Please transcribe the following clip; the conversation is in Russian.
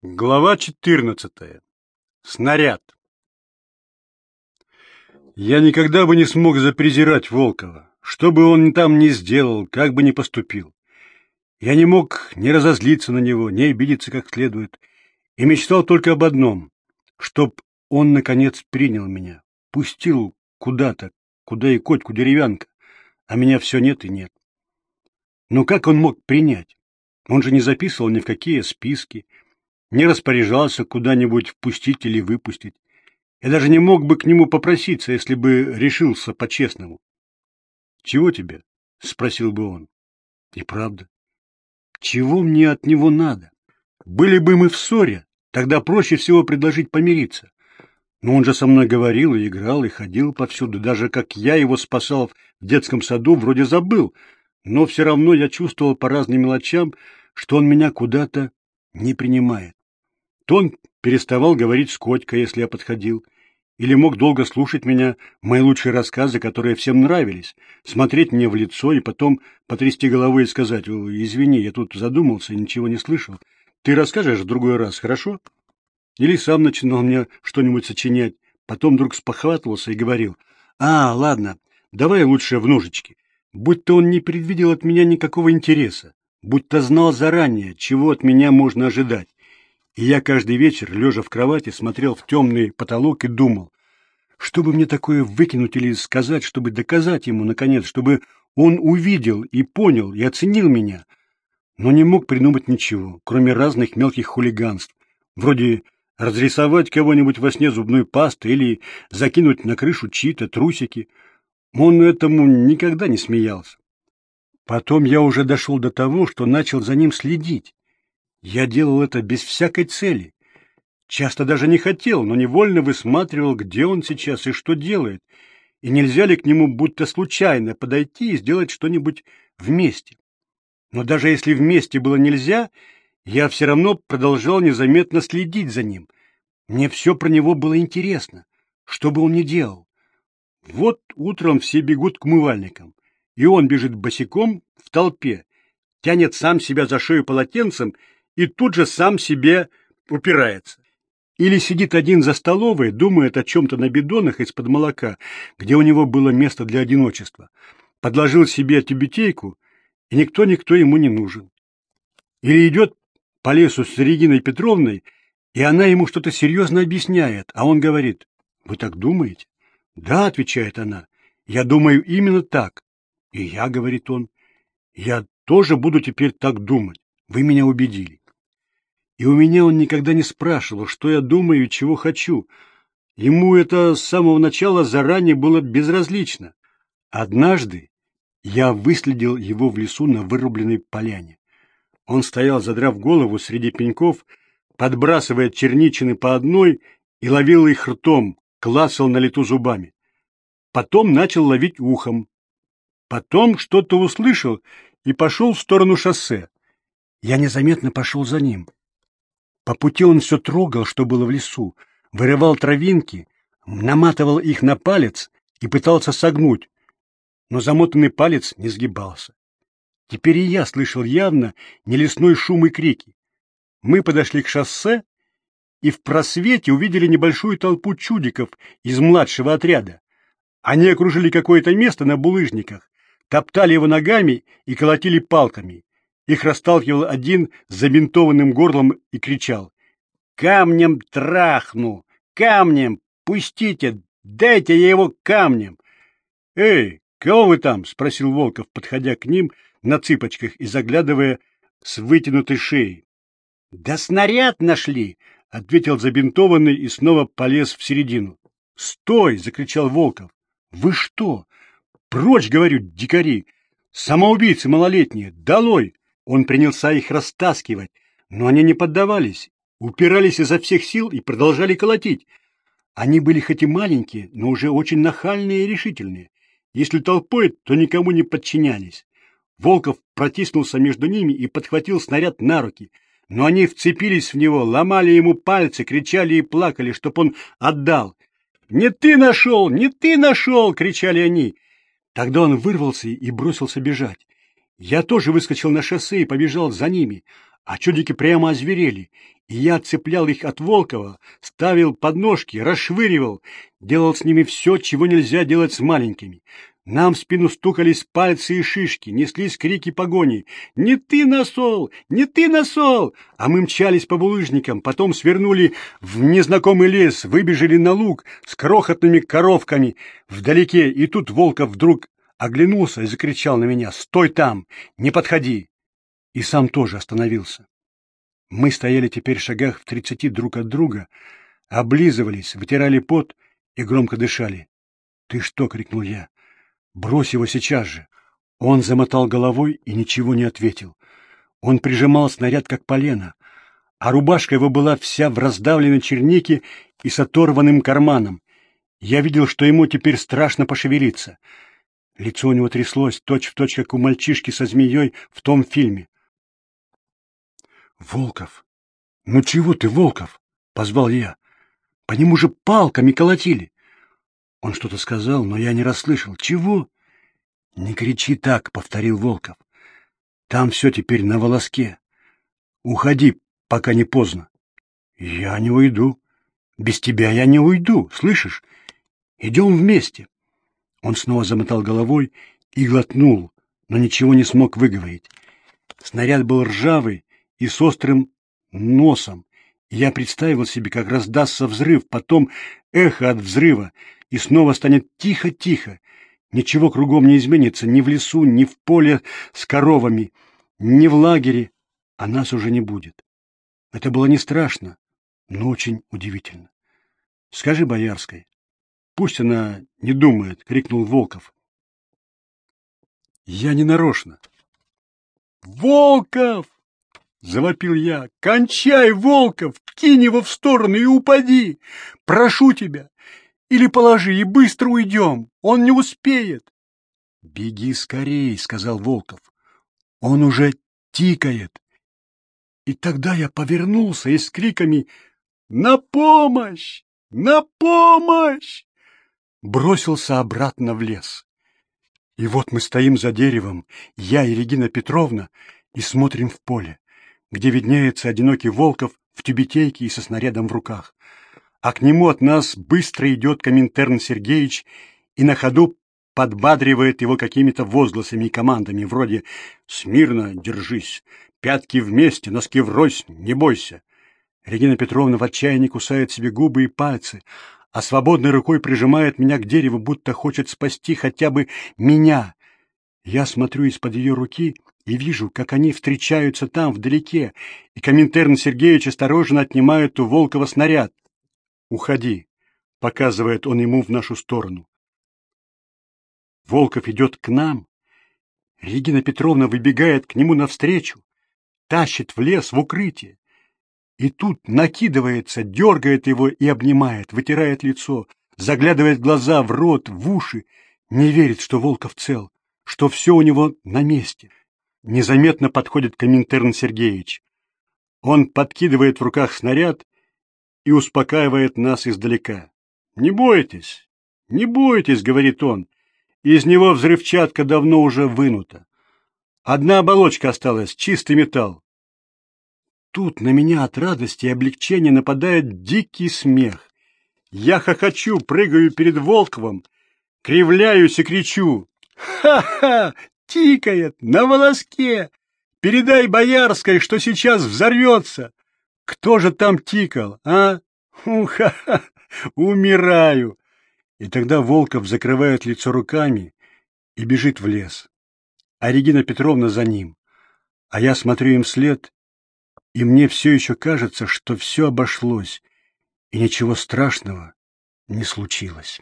Глава 14. Снаряд. Я никогда бы не смог запрезирать Волкова, что бы он там ни сделал, как бы ни поступил. Я не мог не разозлиться на него, не обидеться как следует, и мечтал только об одном, чтоб он, наконец, принял меня, пустил куда-то, куда и котьку деревянка, а меня все нет и нет. Но как он мог принять? Он же не записывал ни в какие списки, не распоряжался куда-нибудь впустить или выпустить. Я даже не мог бы к нему попроситься, если бы решился по-честному. — Чего тебе? — спросил бы он. И правда. Чего мне от него надо? Были бы мы в ссоре, тогда проще всего предложить помириться. Но он же со мной говорил и играл, и ходил повсюду, даже как я его спасал в детском саду, вроде забыл, но все равно я чувствовал по разным мелочам, что он меня куда-то не принимает то он переставал говорить с Котькой, если я подходил, или мог долго слушать меня, мои лучшие рассказы, которые всем нравились, смотреть мне в лицо и потом потрясти головой и сказать, «Извини, я тут задумался, ничего не слышал. Ты расскажешь в другой раз, хорошо?» Или сам начинал мне что-нибудь сочинять, потом вдруг спохватывался и говорил, «А, ладно, давай лучше в ножички». Будь-то он не предвидел от меня никакого интереса, будь-то знал заранее, чего от меня можно ожидать. И я каждый вечер, лежа в кровати, смотрел в темный потолок и думал, что бы мне такое выкинуть или сказать, чтобы доказать ему, наконец, чтобы он увидел и понял и оценил меня, но не мог придумать ничего, кроме разных мелких хулиганств, вроде разрисовать кого-нибудь во сне зубной пастой или закинуть на крышу чьи-то трусики. Он этому никогда не смеялся. Потом я уже дошел до того, что начал за ним следить. Я делал это без всякой цели. Часто даже не хотел, но невольно высматривал, где он сейчас и что делает, и нельзя ли к нему будто случайно подойти и сделать что-нибудь вместе. Но даже если вместе было нельзя, я все равно продолжал незаметно следить за ним. Мне все про него было интересно, что бы он ни делал. Вот утром все бегут к умывальникам, и он бежит босиком в толпе, тянет сам себя за шею полотенцем и тут же сам себе упирается. Или сидит один за столовой, думает о чем-то на бидонах из-под молока, где у него было место для одиночества. Подложил себе тюбетейку, и никто-никто ему не нужен. Или идет по лесу с Региной Петровной, и она ему что-то серьезно объясняет, а он говорит, «Вы так думаете?» «Да», — отвечает она, — «я думаю именно так». «И я», — говорит он, — «я тоже буду теперь так думать. Вы меня убедили». И у меня он никогда не спрашивал, что я думаю и чего хочу. Ему это с самого начала заранее было безразлично. Однажды я выследил его в лесу на вырубленной поляне. Он стоял, задрав голову среди пеньков, подбрасывая черничины по одной и ловил их ртом, клацал на лету зубами. Потом начал ловить ухом. Потом что-то услышал и пошел в сторону шоссе. Я незаметно пошел за ним. По пути он все трогал, что было в лесу, вырывал травинки, наматывал их на палец и пытался согнуть, но замотанный палец не сгибался. Теперь и я слышал явно не лесной шум и крики. Мы подошли к шоссе и в просвете увидели небольшую толпу чудиков из младшего отряда. Они окружили какое-то место на булыжниках, топтали его ногами и колотили палками. Их расталкивал один с забинтованным горлом и кричал. «Камнем трахну! Камнем! Пустите! Дайте я его камнем!» «Эй, кого вы там?» — спросил Волков, подходя к ним на цыпочках и заглядывая с вытянутой шеей. «Да снаряд нашли!» — ответил забинтованный и снова полез в середину. «Стой!» — закричал Волков. «Вы что? Прочь, говорю, дикари! Самоубийцы малолетние! Долой! Он принялся их растаскивать, но они не поддавались, упирались изо всех сил и продолжали колотить. Они были хоть и маленькие, но уже очень нахальные и решительные. Если толпой, то никому не подчинялись. Волков протиснулся между ними и подхватил снаряд на руки, но они вцепились в него, ломали ему пальцы, кричали и плакали, чтоб он отдал. «Не ты нашел! Не ты нашел!» — кричали они. Тогда он вырвался и бросился бежать. Я тоже выскочил на шоссе и побежал за ними, а чудики прямо озверели. и я цеплял их от Волкова, ставил подножки, расшвыривал, делал с ними все, чего нельзя делать с маленькими. Нам в спину стукались пальцы и шишки, неслись крики погони. «Не ты насол! Не ты насол!» А мы мчались по булыжникам, потом свернули в незнакомый лес, выбежали на луг с крохотными коровками вдалеке, и тут Волков вдруг оглянулся и закричал на меня «Стой там! Не подходи!» И сам тоже остановился. Мы стояли теперь в шагах в тридцати друг от друга, облизывались, вытирали пот и громко дышали. «Ты что?» — крикнул я. Брось его сейчас же. Он замотал головой и ничего не ответил. Он прижимал снаряд, как полено, а рубашка его была вся в раздавленной чернике и с оторванным карманом. Я видел, что ему теперь страшно пошевелиться. Лицо у него тряслось, точь-в-точь, точь, как у мальчишки со змеей в том фильме. — Волков! Ну чего ты, Волков? — позвал я. — По нему же палками колотили. Он что-то сказал, но я не расслышал. Чего? Не кричи так, повторил Волков. Там все теперь на волоске. Уходи, пока не поздно. Я не уйду. Без тебя я не уйду, слышишь? Идем вместе. Он снова замотал головой и глотнул, но ничего не смог выговорить. Снаряд был ржавый и с острым носом. Я представил себе, как раздастся взрыв, потом эхо от взрыва, и снова станет тихо-тихо. Ничего кругом не изменится ни в лесу, ни в поле с коровами, ни в лагере, а нас уже не будет. Это было не страшно, но очень удивительно. — Скажи Боярской. — Пусть она не думает, — крикнул Волков. — Я не нарочно. — Волков! — завопил я. — Кончай, Волков! Кинь его в сторону и упади! Прошу тебя! Или положи и быстро уйдем. Он не успеет. — Беги скорей, — сказал Волков. — Он уже тикает. И тогда я повернулся и с криками «На помощь! На помощь!» Бросился обратно в лес. И вот мы стоим за деревом, я и Регина Петровна, и смотрим в поле, где виднеется одинокий Волков в тюбетейке и со снарядом в руках а к нему от нас быстро идет Коминтерн Сергеевич и на ходу подбадривает его какими-то возгласами и командами, вроде «Смирно, держись! Пятки вместе, носки врозь, не бойся!» Регина Петровна в отчаянии кусает себе губы и пальцы, а свободной рукой прижимает меня к дереву, будто хочет спасти хотя бы меня. Я смотрю из-под ее руки и вижу, как они встречаются там, вдалеке, и Коминтерн Сергеевич осторожно отнимает у Волкова снаряд. «Уходи!» — показывает он ему в нашу сторону. Волков идет к нам. Регина Петровна выбегает к нему навстречу, тащит в лес, в укрытие. И тут накидывается, дергает его и обнимает, вытирает лицо, заглядывает в глаза, в рот, в уши, не верит, что Волков цел, что все у него на месте. Незаметно подходит Коминтерн Сергеевич. Он подкидывает в руках снаряд и успокаивает нас издалека. «Не бойтесь, не бойтесь», — говорит он. Из него взрывчатка давно уже вынута. Одна оболочка осталась, чистый металл. Тут на меня от радости и облегчения нападает дикий смех. Я хохочу, прыгаю перед Волковым, кривляюсь и кричу. «Ха-ха! Тикает! На волоске! Передай Боярской, что сейчас взорвется! Кто же там тикал, а? Уха-ха! Умираю! И тогда Волков закрывает лицо руками и бежит в лес. А Регина Петровна за ним. А я смотрю им вслед, и мне все еще кажется, что все обошлось, и ничего страшного не случилось.